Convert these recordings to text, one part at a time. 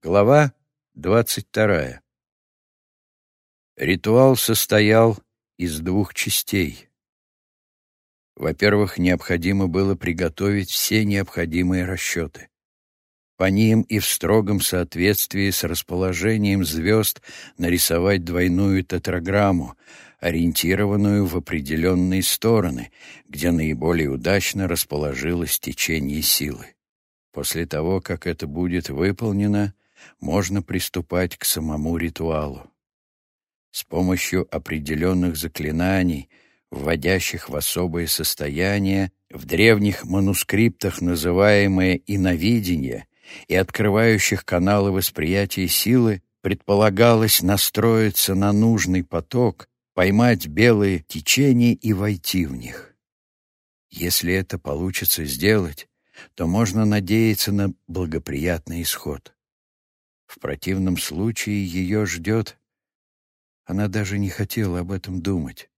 Глава двадцать вторая. Ритуал состоял из двух частей. Во-первых, необходимо было приготовить все необходимые расчеты. По ним и в строгом соответствии с расположением звезд нарисовать двойную тетраграмму, ориентированную в определенные стороны, где наиболее удачно расположилось течение силы. После того, как это будет выполнено, можно приступать к самому ритуалу. С помощью определенных заклинаний, вводящих в особое состояние, в древних манускриптах называемое иновидение и открывающих каналы восприятия силы, предполагалось настроиться на нужный поток, поймать белые течения и войти в них. Если это получится сделать, то можно надеяться на благоприятный исход. В противном случае ее ждет... Она даже не хотела об этом думать.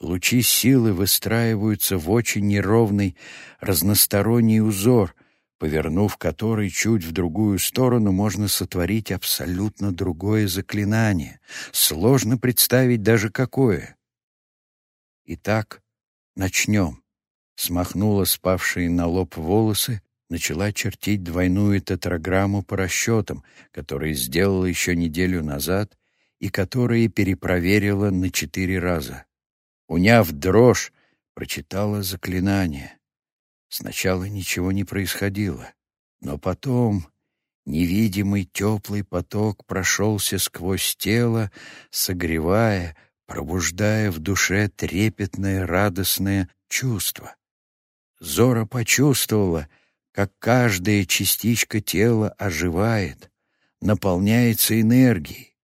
Лучи силы выстраиваются в очень неровный, разносторонний узор, повернув который чуть в другую сторону можно сотворить абсолютно другое заклинание. Сложно представить даже какое. Итак, начнем. Смахнула спавшие на лоб волосы, начала чертить двойную тетраграмму по расчетам, которые сделала еще неделю назад и которые перепроверила на четыре раза. Уняв дрожь, прочитала заклинание. Сначала ничего не происходило, но потом невидимый теплый поток прошелся сквозь тело, согревая, пробуждая в душе трепетное радостное чувство. Зора почувствовала — как каждая частичка тела оживает, наполняется энергией.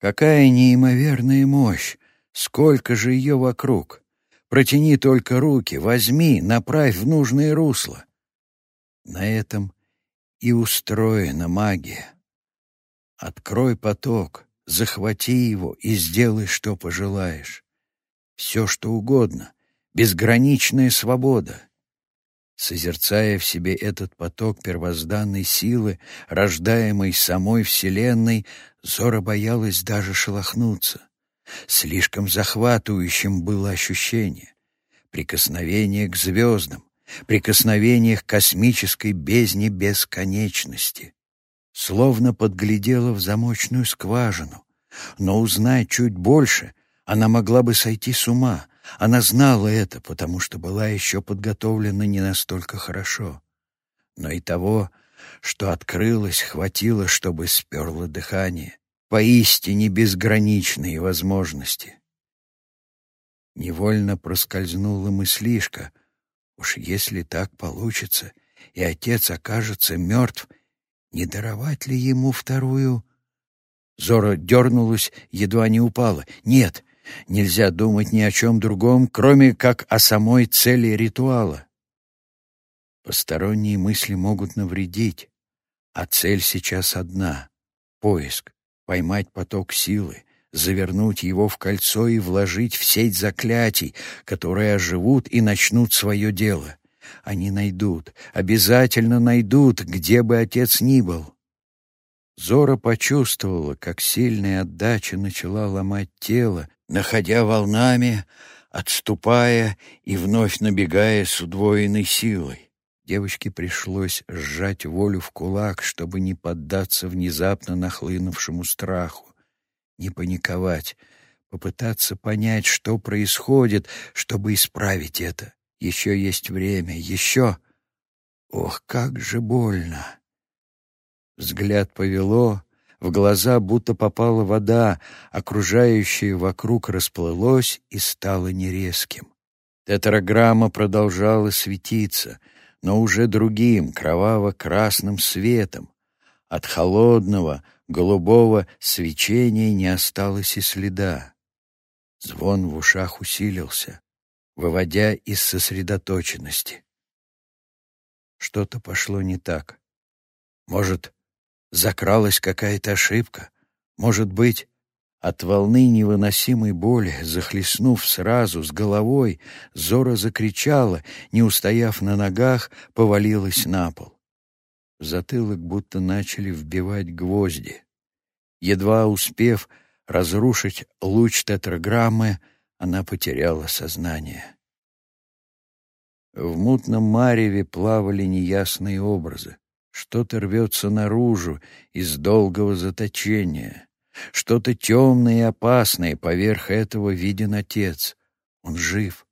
Какая неимоверная мощь! Сколько же ее вокруг! Протяни только руки, возьми, направь в нужное русло. На этом и устроена магия. Открой поток, захвати его и сделай, что пожелаешь. Все, что угодно, безграничная свобода — Созерцая в себе этот поток первозданной силы, рождаемой самой Вселенной, Зора боялась даже шелохнуться. Слишком захватывающим было ощущение. Прикосновение к звездам, прикосновение к космической бездне бесконечности. Словно подглядела в замочную скважину. Но узнать чуть больше она могла бы сойти с ума, она знала это, потому что была еще подготовлена не настолько хорошо. Но и того, что открылось, хватило, чтобы сперло дыхание. Поистине безграничные возможности. Невольно проскользнула мыслишка. Уж если так получится, и отец окажется мертв, не даровать ли ему вторую... Зора дернулась, едва не упала. «Нет, Нельзя думать ни о чем другом, кроме как о самой цели ритуала. Посторонние мысли могут навредить, а цель сейчас одна — поиск, поймать поток силы, завернуть его в кольцо и вложить в сеть заклятий, которые оживут и начнут свое дело. Они найдут, обязательно найдут, где бы отец ни был. Зора почувствовала, как сильная отдача начала ломать тело, находя волнами, отступая и вновь набегая с удвоенной силой. Девочке пришлось сжать волю в кулак, чтобы не поддаться внезапно нахлынувшему страху, не паниковать, попытаться понять, что происходит, чтобы исправить это. Еще есть время, еще... Ох, как же больно! Взгляд повело, в глаза будто попала вода, окружающее вокруг расплылось и стало нерезким. Тетраграмма продолжала светиться, но уже другим, кроваво-красным светом. От холодного, голубого свечения не осталось и следа. Звон в ушах усилился, выводя из сосредоточенности. Что-то пошло не так. Может, Закралась какая-то ошибка. Может быть, от волны невыносимой боли, захлестнув сразу с головой, Зора закричала, не устояв на ногах, повалилась на пол. В затылок будто начали вбивать гвозди. Едва успев разрушить луч тетраграммы, она потеряла сознание. В мутном мареве плавали неясные образы. Что-то рвется наружу из долгого заточения. Что-то темное и опасное поверх этого виден отец. Он жив,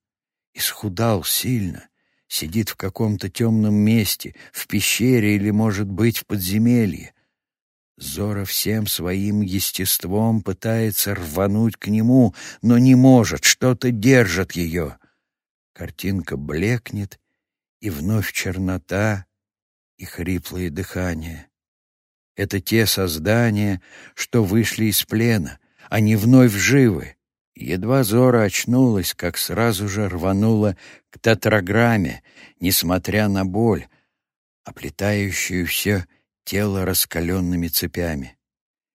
исхудал сильно, сидит в каком-то темном месте, в пещере или, может быть, в подземелье. Зора всем своим естеством пытается рвануть к нему, но не может, что-то держит ее. Картинка блекнет, и вновь чернота и хриплое дыхание. Это те создания, что вышли из плена, они вновь живы. Едва Зора очнулась, как сразу же рванула к тетраграмме, несмотря на боль, оплетающую все тело раскаленными цепями.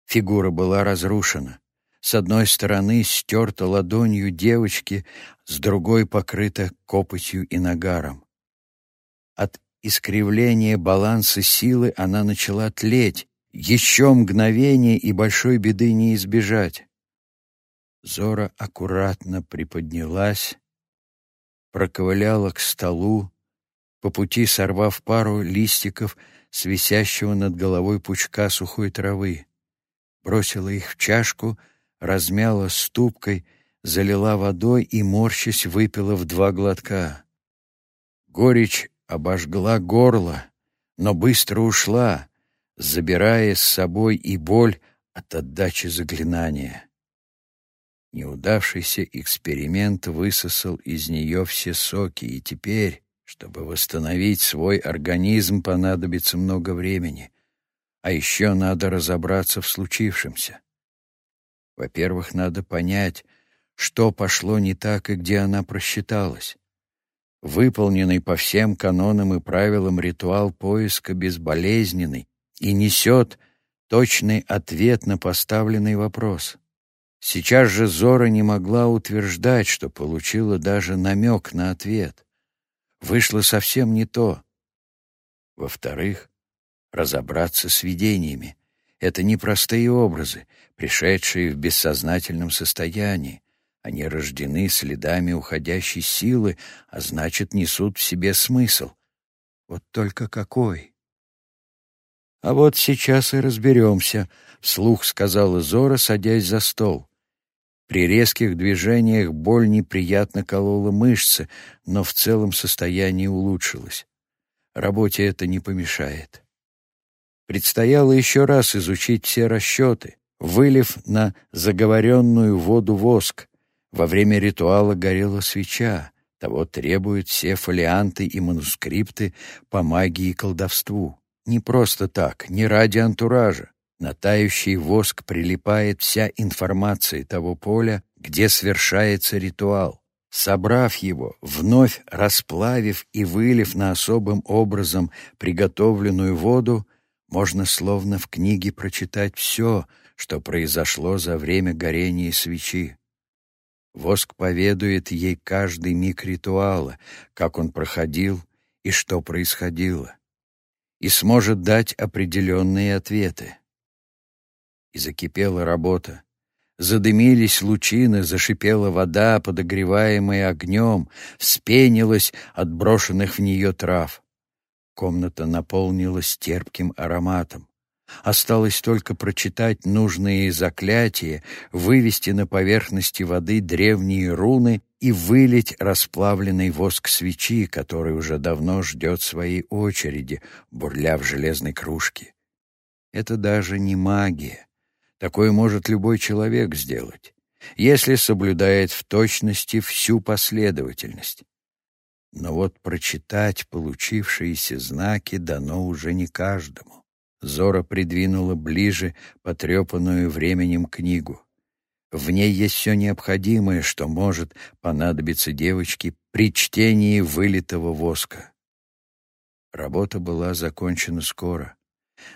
Фигура была разрушена. С одной стороны стерта ладонью девочки, с другой покрыта копотью и нагаром. От искривления баланса силы она начала тлеть, еще мгновение и большой беды не избежать. Зора аккуратно приподнялась, проковыляла к столу, по пути сорвав пару листиков с над головой пучка сухой травы, бросила их в чашку, размяла ступкой, залила водой и, морщась, выпила в два глотка. Горечь обожгла горло, но быстро ушла, забирая с собой и боль от отдачи заклинания. Неудавшийся эксперимент высосал из нее все соки, и теперь, чтобы восстановить свой организм, понадобится много времени. А еще надо разобраться в случившемся. Во-первых, надо понять, что пошло не так и где она просчиталась. Выполненный по всем канонам и правилам ритуал поиска безболезненный и несет точный ответ на поставленный вопрос. Сейчас же Зора не могла утверждать, что получила даже намек на ответ. Вышло совсем не то. Во-вторых, разобраться с видениями. Это непростые образы, пришедшие в бессознательном состоянии. Они рождены следами уходящей силы, а значит, несут в себе смысл. Вот только какой? «А вот сейчас и разберемся», — вслух сказала Зора, садясь за стол. При резких движениях боль неприятно колола мышцы, но в целом состояние улучшилось. Работе это не помешает. Предстояло еще раз изучить все расчеты, вылив на заговоренную воду воск. Во время ритуала горела свеча, того требуют все фолианты и манускрипты по магии и колдовству. Не просто так, не ради антуража. На тающий воск прилипает вся информация того поля, где совершается ритуал. Собрав его, вновь расплавив и вылив на особым образом приготовленную воду, можно словно в книге прочитать все, что произошло за время горения свечи. Воск поведует ей каждый миг ритуала, как он проходил и что происходило, и сможет дать определенные ответы и закипела работа. Задымились лучины, зашипела вода, подогреваемая огнем, вспенилась от брошенных в нее трав. Комната наполнилась терпким ароматом. Осталось только прочитать нужные заклятия, вывести на поверхности воды древние руны и вылить расплавленный воск свечи, который уже давно ждет своей очереди, бурля в железной кружке. Это даже не магия. Такое может любой человек сделать, если соблюдает в точности всю последовательность. Но вот прочитать получившиеся знаки дано уже не каждому. Зора придвинула ближе потрепанную временем книгу. В ней есть все необходимое, что может понадобиться девочке при чтении вылитого воска. Работа была закончена скоро.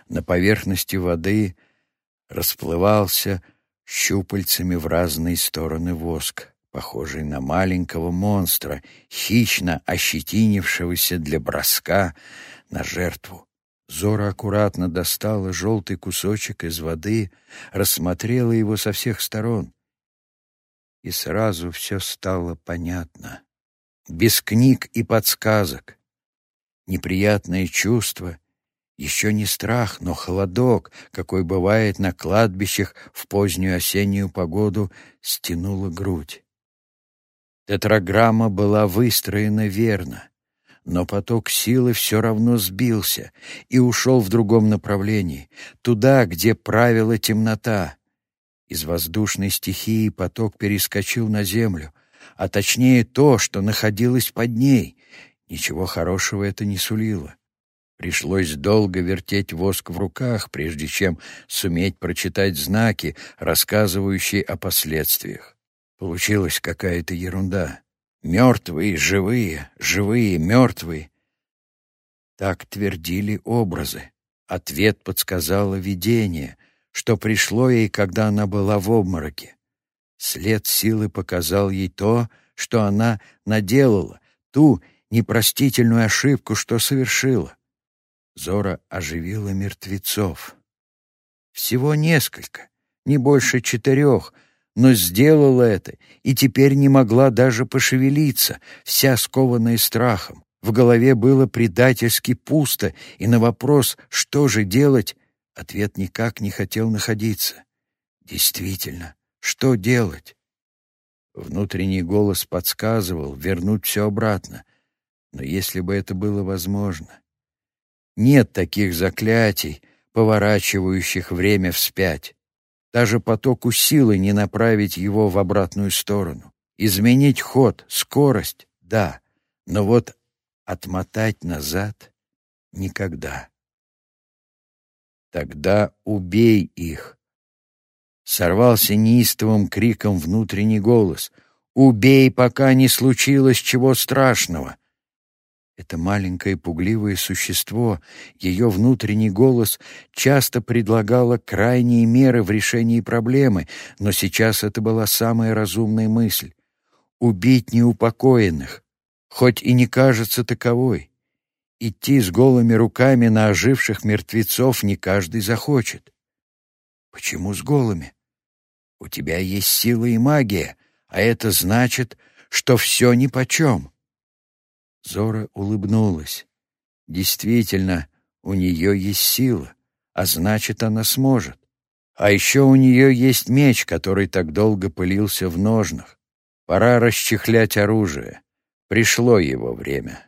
На поверхности воды расплывался щупальцами в разные стороны воск, похожий на маленького монстра, хищно ощетинившегося для броска на жертву. Зора аккуратно достала желтый кусочек из воды, рассмотрела его со всех сторон. И сразу все стало понятно. Без книг и подсказок. Неприятное чувство, еще не страх, но холодок, какой бывает на кладбищах в позднюю осеннюю погоду, стянула грудь. Тетраграмма была выстроена верно но поток силы все равно сбился и ушел в другом направлении, туда, где правила темнота. Из воздушной стихии поток перескочил на землю, а точнее то, что находилось под ней. Ничего хорошего это не сулило. Пришлось долго вертеть воск в руках, прежде чем суметь прочитать знаки, рассказывающие о последствиях. Получилась какая-то ерунда. Мертвые, живые, живые, мертвые. Так твердили образы. Ответ подсказало видение, что пришло ей, когда она была в обмороке. След силы показал ей то, что она наделала, ту непростительную ошибку, что совершила. Зора оживила мертвецов. Всего несколько, не больше четырех — но сделала это и теперь не могла даже пошевелиться, вся скованная страхом. В голове было предательски пусто, и на вопрос «что же делать?» ответ никак не хотел находиться. Действительно, что делать? Внутренний голос подсказывал вернуть все обратно, но если бы это было возможно. Нет таких заклятий, поворачивающих время вспять. Даже потоку силы не направить его в обратную сторону. Изменить ход, скорость — да, но вот отмотать назад — никогда. Тогда убей их. Сорвался неистовым криком внутренний голос. «Убей, пока не случилось чего страшного!» Это маленькое пугливое существо, ее внутренний голос часто предлагало крайние меры в решении проблемы, но сейчас это была самая разумная мысль — убить неупокоенных, хоть и не кажется таковой. Идти с голыми руками на оживших мертвецов не каждый захочет. Почему с голыми? У тебя есть сила и магия, а это значит, что все нипочем. Зора улыбнулась. Действительно, у нее есть сила, а значит, она сможет. А еще у нее есть меч, который так долго пылился в ножнах. Пора расчехлять оружие. Пришло его время.